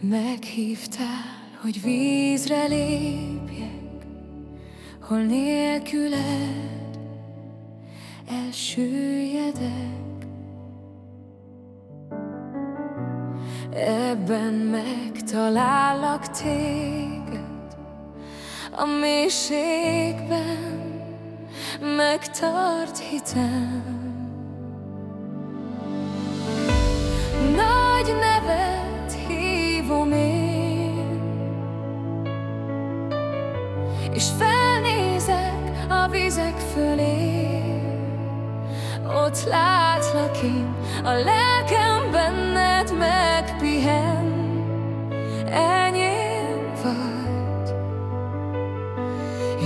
Meghívtál, hogy vízre lépjek, hol nélküled elsüllyedek. Ebben megtalállak téged, a mélységben megtart hitem. És felnézek a vizek fölé Ott látlak én, a lelkem benned megpihen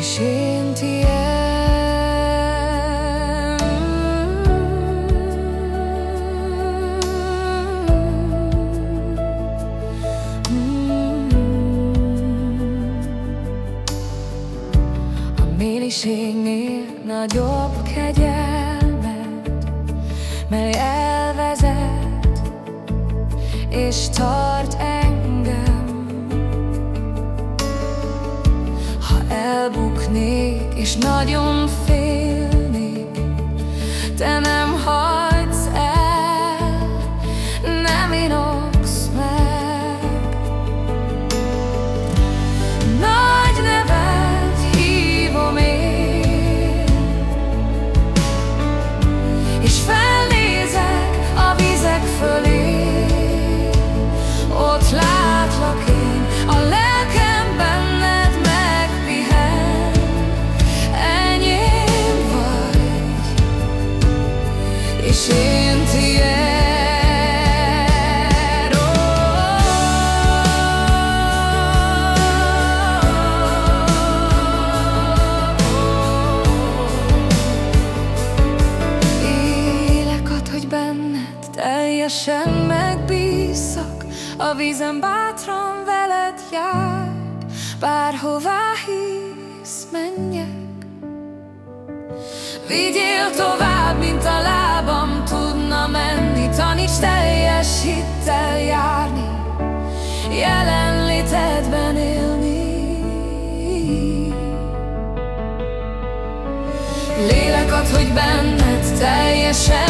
és én tiéd mélységnél nagyobb kegyelmet, mely elvezet és tart engem. Elbuknék és nagyon félnék, te nem Teljesen megbízszak, a vízem bátran veled jár, Bárhová hívsz, menjek. Vigyél tovább, mint a lábam tudna menni, Taníts teljes hittel járni, jelenlétedben élni. Lélek ad, hogy benned teljesen